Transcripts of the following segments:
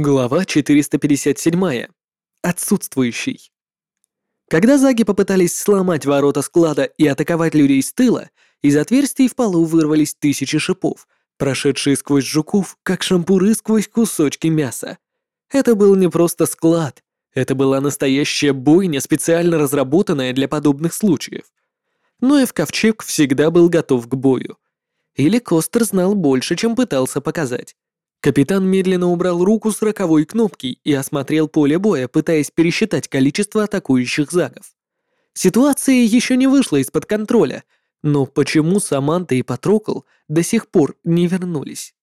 Глава 457. Отсутствующий. Когда заги попытались сломать ворота склада и атаковать людей с тыла, из отверстий в полу вырвались тысячи шипов, прошедшие сквозь жуков, как шампуры сквозь кусочки мяса. Это был не просто склад, это была настоящая бойня, специально разработанная для подобных случаев. Но и в ковчег всегда был готов к бою. Или Костер знал больше, чем пытался показать. Капитан медленно убрал руку с роковой кнопки и осмотрел поле боя, пытаясь пересчитать количество атакующих загов. Ситуация еще не вышла из-под контроля, но почему Саманта и Патрокл до сих пор не вернулись?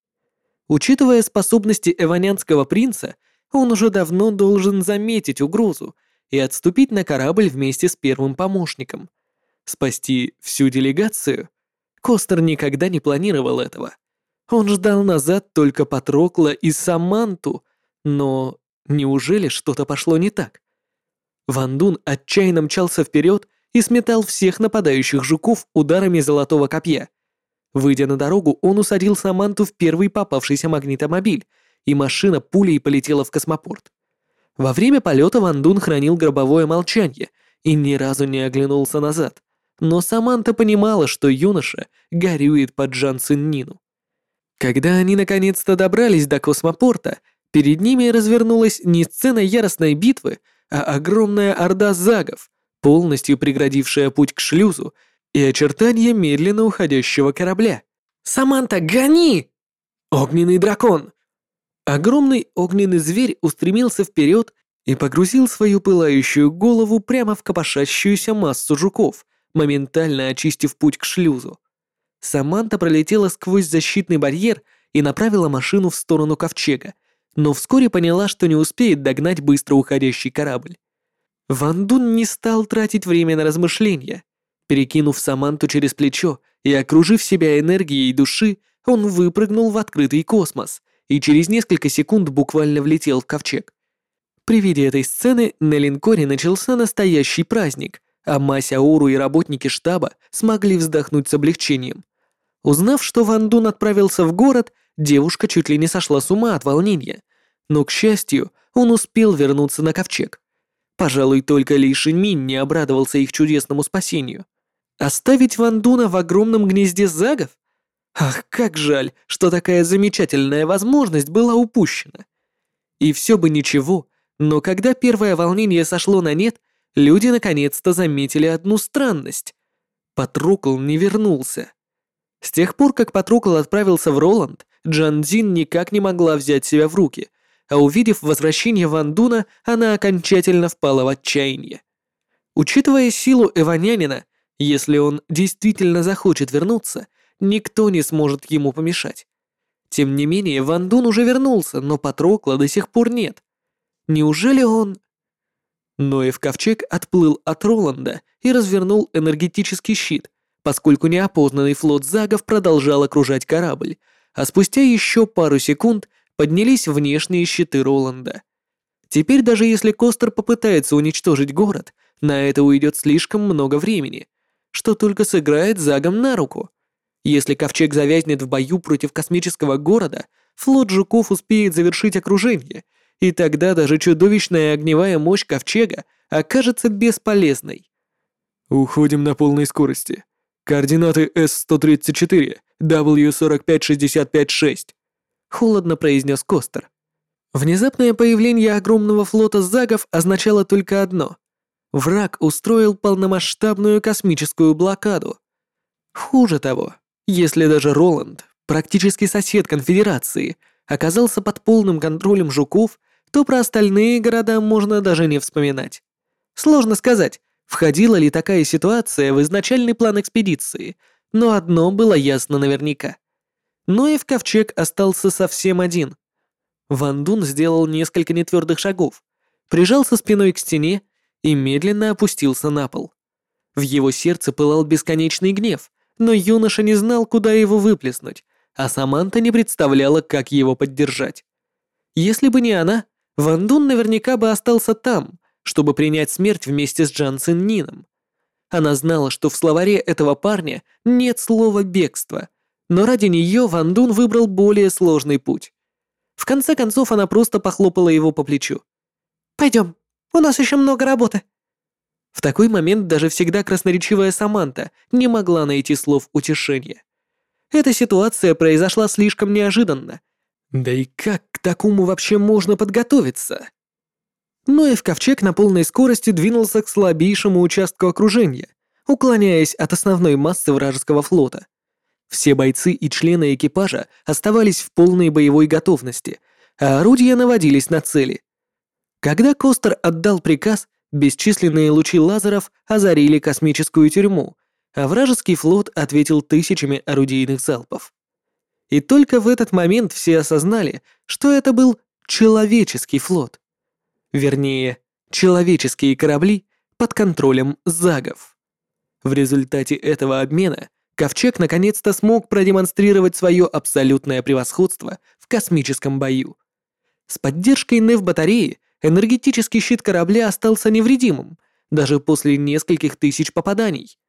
Учитывая способности эванянского принца, он уже давно должен заметить угрозу и отступить на корабль вместе с первым помощником. Спасти всю делегацию? Костер никогда не планировал этого. Он ждал назад только Патрокла и Саманту, но неужели что-то пошло не так? Ван Дун отчаянно мчался вперед и сметал всех нападающих жуков ударами золотого копья. Выйдя на дорогу, он усадил Саманту в первый попавшийся магнитомобиль, и машина пулей полетела в космопорт. Во время полета Ван Дун хранил гробовое молчание и ни разу не оглянулся назад, но Саманта понимала, что юноша горюет под Джан Нину. Когда они наконец-то добрались до космопорта, перед ними развернулась не сцена яростной битвы, а огромная орда загов, полностью преградившая путь к шлюзу и очертания медленно уходящего корабля. «Саманта, гони!» «Огненный дракон!» Огромный огненный зверь устремился вперед и погрузил свою пылающую голову прямо в копошащуюся массу жуков, моментально очистив путь к шлюзу. Саманта пролетела сквозь защитный барьер и направила машину в сторону ковчега, но вскоре поняла, что не успеет догнать быстро уходящий корабль. Ван Дун не стал тратить время на размышления. Перекинув Саманту через плечо и окружив себя энергией души, он выпрыгнул в открытый космос и через несколько секунд буквально влетел в ковчег. При виде этой сцены на линкоре начался настоящий праздник, а Мася Ауру и работники штаба смогли вздохнуть с облегчением. Узнав, что Ван Дун отправился в город, девушка чуть ли не сошла с ума от волнения. Но, к счастью, он успел вернуться на ковчег. Пожалуй, только Ли Шинмин не обрадовался их чудесному спасению. Оставить Ван Дуна в огромном гнезде загов? Ах, как жаль, что такая замечательная возможность была упущена. И все бы ничего, но когда первое волнение сошло на нет, люди наконец-то заметили одну странность. Патрукл не вернулся. С тех пор, как Патрукл отправился в Роланд, Джан Дзин никак не могла взять себя в руки, а увидев возвращение Ван Дуна, она окончательно впала в отчаяние. Учитывая силу Эванянина, если он действительно захочет вернуться, никто не сможет ему помешать. Тем не менее, Ван Дун уже вернулся, но Патрокла до сих пор нет. Неужели он... Ноев ковчег отплыл от Роланда и развернул энергетический щит, поскольку неопознанный флот загов продолжал окружать корабль, а спустя еще пару секунд поднялись внешние щиты Роланда. Теперь даже если Костер попытается уничтожить город, на это уйдет слишком много времени, что только сыграет загом на руку. Если Ковчег завязнет в бою против космического города, флот жуков успеет завершить окружение, и тогда даже чудовищная огневая мощь Ковчега окажется бесполезной. «Уходим на полной скорости», Координаты С-134, W-45656. Холодно произнес Костер. Внезапное появление огромного флота загов означало только одно. Враг устроил полномасштабную космическую блокаду. Хуже того, если даже Роланд, практически сосед конфедерации, оказался под полным контролем жуков, то про остальные города можно даже не вспоминать. Сложно сказать, Входила ли такая ситуация в изначальный план экспедиции, но одно было ясно наверняка. Ноев ковчег остался совсем один. Ван Дун сделал несколько нетвердых шагов, прижался спиной к стене и медленно опустился на пол. В его сердце пылал бесконечный гнев, но юноша не знал, куда его выплеснуть, а Саманта не представляла, как его поддержать. Если бы не она, Ван Дун наверняка бы остался там, чтобы принять смерть вместе с Джан Цин. Она знала, что в словаре этого парня нет слова «бегство», но ради нее Ван Дун выбрал более сложный путь. В конце концов она просто похлопала его по плечу. «Пойдем, у нас еще много работы». В такой момент даже всегда красноречивая Саманта не могла найти слов утешения. Эта ситуация произошла слишком неожиданно. Да и как к такому вообще можно подготовиться? Ноев ковчег на полной скорости двинулся к слабейшему участку окружения, уклоняясь от основной массы вражеского флота. Все бойцы и члены экипажа оставались в полной боевой готовности, а орудия наводились на цели. Когда Костер отдал приказ, Бесчисленные лучи лазеров озарили космическую тюрьму, а вражеский флот ответил тысячами орудийных залпов. И только в этот момент все осознали, что это был человеческий флот. Вернее, человеческие корабли под контролем загов. В результате этого обмена Ковчег наконец-то смог продемонстрировать свое абсолютное превосходство в космическом бою. С поддержкой НЭВ-батареи энергетический щит корабля остался невредимым, даже после нескольких тысяч попаданий.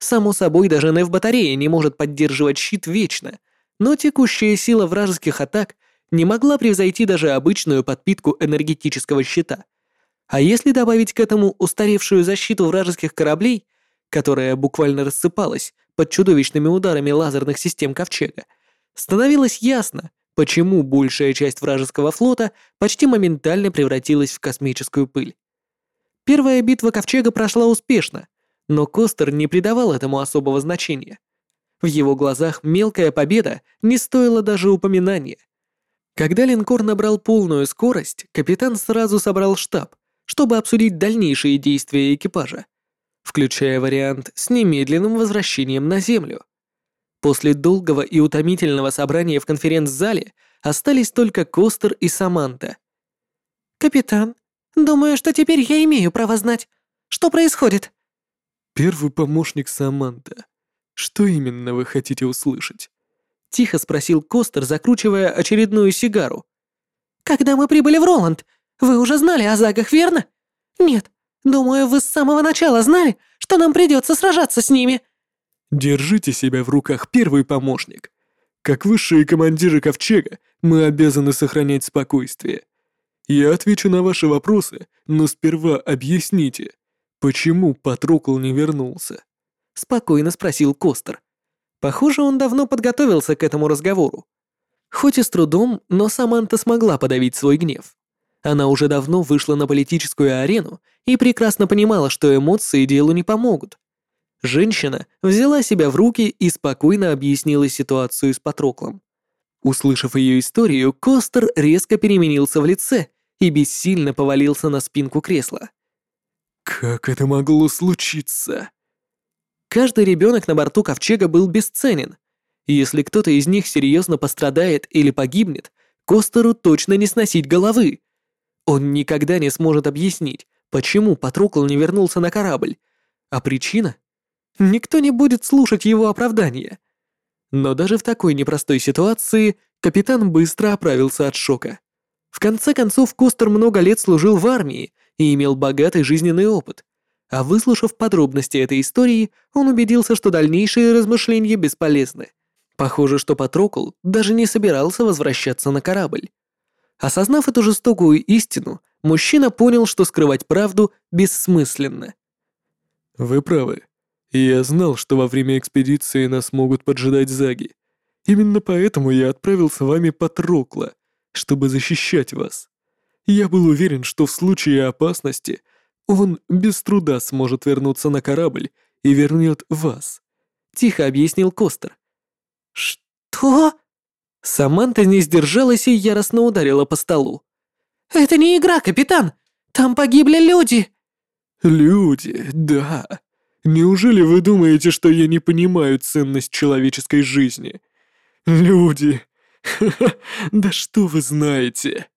Само собой, даже НЭВ-батарея не может поддерживать щит вечно, но текущая сила вражеских атак не могла превзойти даже обычную подпитку энергетического щита. А если добавить к этому устаревшую защиту вражеских кораблей, которая буквально рассыпалась под чудовищными ударами лазерных систем Ковчега, становилось ясно, почему большая часть вражеского флота почти моментально превратилась в космическую пыль. Первая битва Ковчега прошла успешно, но Костер не придавал этому особого значения. В его глазах мелкая победа не стоила даже упоминания. Когда линкор набрал полную скорость, капитан сразу собрал штаб, чтобы обсудить дальнейшие действия экипажа, включая вариант с немедленным возвращением на Землю. После долгого и утомительного собрания в конференц-зале остались только Костер и Саманта. «Капитан, думаю, что теперь я имею право знать, что происходит». «Первый помощник Саманта. Что именно вы хотите услышать?» Тихо спросил Костер, закручивая очередную сигару. «Когда мы прибыли в Роланд, вы уже знали о загах, верно? Нет, думаю, вы с самого начала знали, что нам придется сражаться с ними». Держите себя в руках, первый помощник. Как высшие командиры Ковчега, мы обязаны сохранять спокойствие. Я отвечу на ваши вопросы, но сперва объясните, почему Патрокл не вернулся?» Спокойно спросил Костер. Похоже, он давно подготовился к этому разговору. Хоть и с трудом, но Саманта смогла подавить свой гнев. Она уже давно вышла на политическую арену и прекрасно понимала, что эмоции делу не помогут. Женщина взяла себя в руки и спокойно объяснила ситуацию с Патроклом. Услышав ее историю, Костер резко переменился в лице и бессильно повалился на спинку кресла. «Как это могло случиться?» Каждый ребенок на борту ковчега был бесценен. Если кто-то из них серьезно пострадает или погибнет, Костеру точно не сносить головы. Он никогда не сможет объяснить, почему Патрокл не вернулся на корабль. А причина Никто не будет слушать его оправдания. Но даже в такой непростой ситуации капитан быстро оправился от шока. В конце концов, Костер много лет служил в армии и имел богатый жизненный опыт. А выслушав подробности этой истории, он убедился, что дальнейшие размышления бесполезны. Похоже, что Патрокл даже не собирался возвращаться на корабль. Осознав эту жестокую истину, мужчина понял, что скрывать правду бессмысленно. «Вы правы», я знал, что во время экспедиции нас могут поджидать заги. Именно поэтому я отправил с вами Патрокла, чтобы защищать вас. Я был уверен, что в случае опасности он без труда сможет вернуться на корабль и вернет вас», — тихо объяснил Костер. «Что?» Саманта не сдержалась и яростно ударила по столу. «Это не игра, капитан! Там погибли люди!» «Люди, да. Неужели вы думаете, что я не понимаю ценность человеческой жизни? Люди! да что вы знаете?»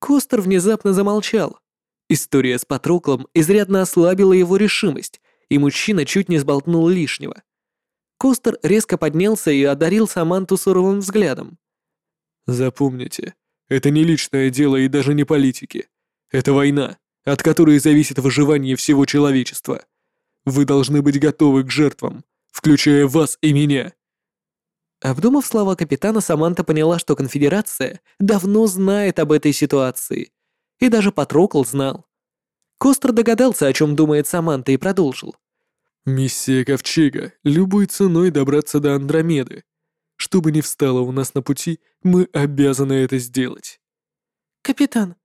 Костер внезапно замолчал. История с Патроклом изрядно ослабила его решимость, и мужчина чуть не сболтнул лишнего. Костер резко поднялся и одарил Саманту суровым взглядом. «Запомните, это не личное дело и даже не политики. Это война, от которой зависит выживание всего человечества. Вы должны быть готовы к жертвам, включая вас и меня». Обдумав слова капитана, Саманта поняла, что конфедерация давно знает об этой ситуации. И даже Патрокл знал. Костер догадался, о чем думает Саманта, и продолжил. «Миссия Ковчега — любой ценой добраться до Андромеды. Что бы ни встало у нас на пути, мы обязаны это сделать». «Капитан,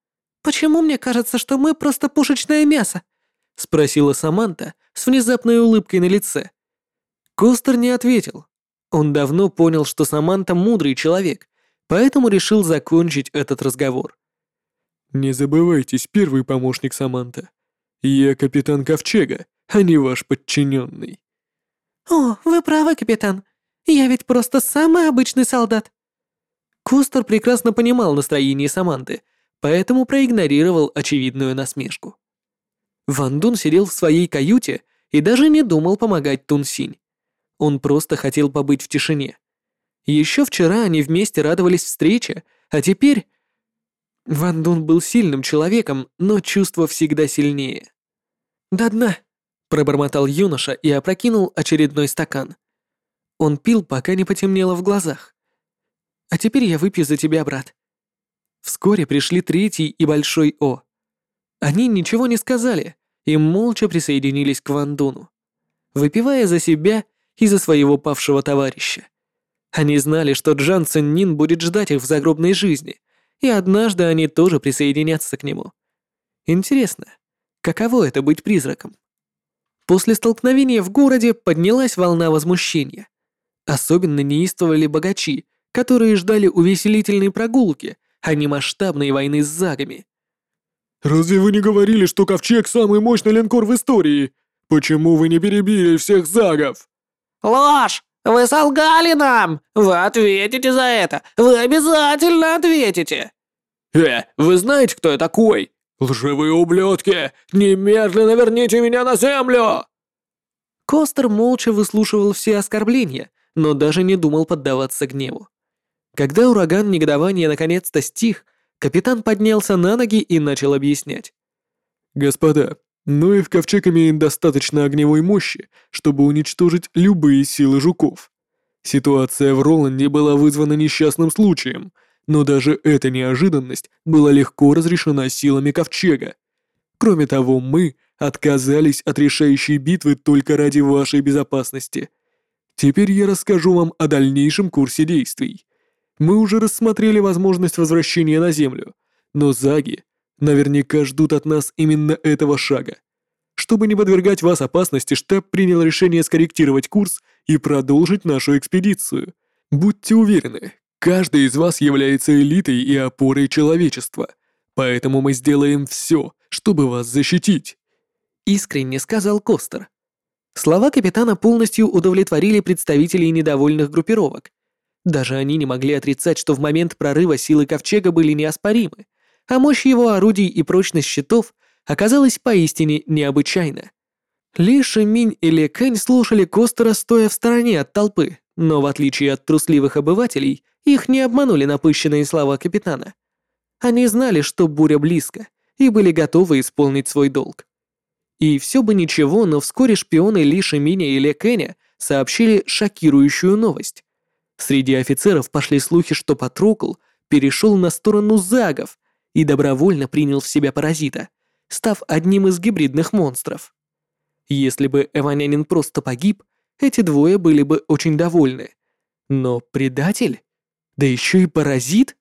почему мне кажется, что мы просто пушечное мясо?» — спросила Саманта с внезапной улыбкой на лице. Костер не ответил. Он давно понял, что Саманта мудрый человек, поэтому решил закончить этот разговор. «Не забывайтесь, первый помощник Саманта. Я капитан Ковчега, а не ваш подчиненный». «О, вы правы, капитан. Я ведь просто самый обычный солдат». Костер прекрасно понимал настроение Саманты, поэтому проигнорировал очевидную насмешку. Ван Дун сидел в своей каюте и даже не думал помогать Тун Синь. Он просто хотел побыть в тишине. Еще вчера они вместе радовались встрече, а теперь... Ван Дун был сильным человеком, но чувство всегда сильнее. «До дна!» – пробормотал юноша и опрокинул очередной стакан. Он пил, пока не потемнело в глазах. «А теперь я выпью за тебя, брат». Вскоре пришли третий и большой О. Они ничего не сказали и молча присоединились к Ван Дуну, выпивая за себя и за своего павшего товарища. Они знали, что Джан Циннин будет ждать их в загробной жизни, и однажды они тоже присоединятся к нему. Интересно, каково это быть призраком? После столкновения в городе поднялась волна возмущения. Особенно неистовали богачи, которые ждали увеселительной прогулки, а не масштабной войны с загами. «Разве вы не говорили, что Ковчег — самый мощный линкор в истории? Почему вы не перебили всех загов?» «Ложь! Вы солгали нам! Вы ответите за это! Вы обязательно ответите!» «Э, вы знаете, кто я такой? Лживые ублюдки! Немедленно верните меня на землю!» Костер молча выслушивал все оскорбления, но даже не думал поддаваться гневу. Когда ураган негодования наконец-то стих, капитан поднялся на ноги и начал объяснять. «Господа, но и в ковчег имеет достаточно огневой мощи, чтобы уничтожить любые силы жуков. Ситуация в Роланде была вызвана несчастным случаем, но даже эта неожиданность была легко разрешена силами ковчега. Кроме того, мы отказались от решающей битвы только ради вашей безопасности. Теперь я расскажу вам о дальнейшем курсе действий. Мы уже рассмотрели возможность возвращения на Землю, но заги наверняка ждут от нас именно этого шага. Чтобы не подвергать вас опасности, штаб принял решение скорректировать курс и продолжить нашу экспедицию. Будьте уверены, каждый из вас является элитой и опорой человечества, поэтому мы сделаем все, чтобы вас защитить. Искренне сказал Костер. Слова капитана полностью удовлетворили представителей недовольных группировок. Даже они не могли отрицать, что в момент прорыва силы Ковчега были неоспоримы, а мощь его орудий и прочность щитов оказалась поистине необычайна. Ли Шиминь и Ли Кэнь слушали Костера, стоя в стороне от толпы, но в отличие от трусливых обывателей, их не обманули напыщенные слова капитана. Они знали, что буря близко, и были готовы исполнить свой долг. И все бы ничего, но вскоре шпионы Ли Шиминя и Ли Кэня сообщили шокирующую новость. Среди офицеров пошли слухи, что Патрокл перешел на сторону загов и добровольно принял в себя паразита, став одним из гибридных монстров. Если бы Эванянин просто погиб, эти двое были бы очень довольны. Но предатель? Да еще и паразит?